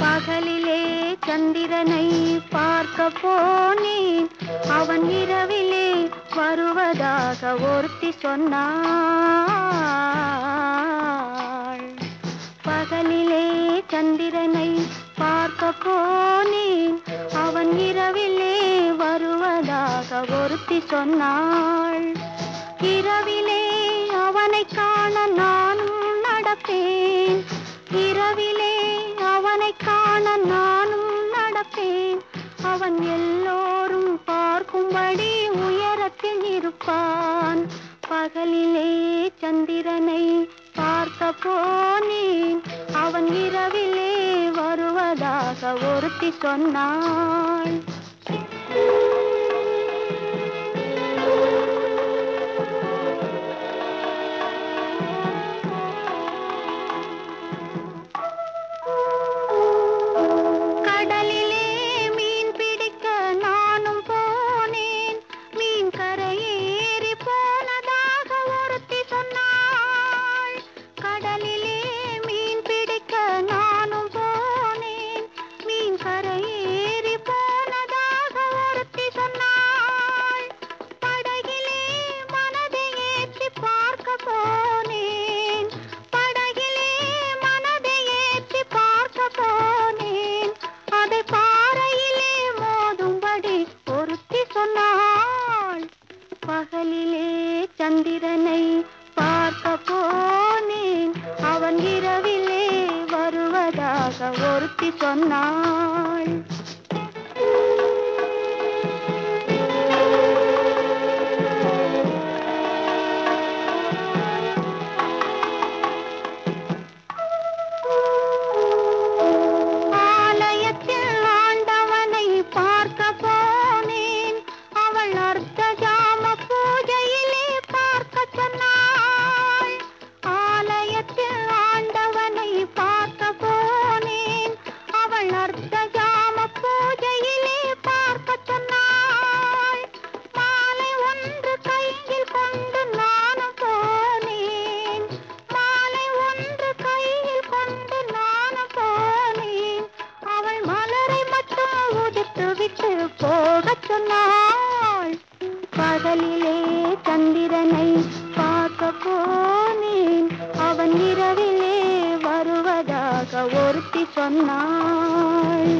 பகலிலே சந்திரனை பார்க்க போனேன். அவன் இரவிலே வருவதாக ஒருத்தி சொன்னான். ஒருத்தி சொன்னாள். இரவிலே அவனை காண நானும் நடப்பேன். இரவிலே அவனை காண நானும் நடப்பேன். அவன் எல்லோரும் பார்க்கும்படி உயரத்தில் இருப்பான். பகலிலே சந்திரனை பார்க்க போனேன். அவன் இரவிலே வருவதாக ஒருத்தி சொன்னாள். சந்திரனை பார்க்க போனேன் அவன் இரவிலே வருவதாக ஒருத்தி சொன்னாள். சொன்னாள் பகலிலே சந்திரனை பார்க்க போனேன் அவன் இரவிலே வருவதாக ஒருத்தி சொன்னாள்.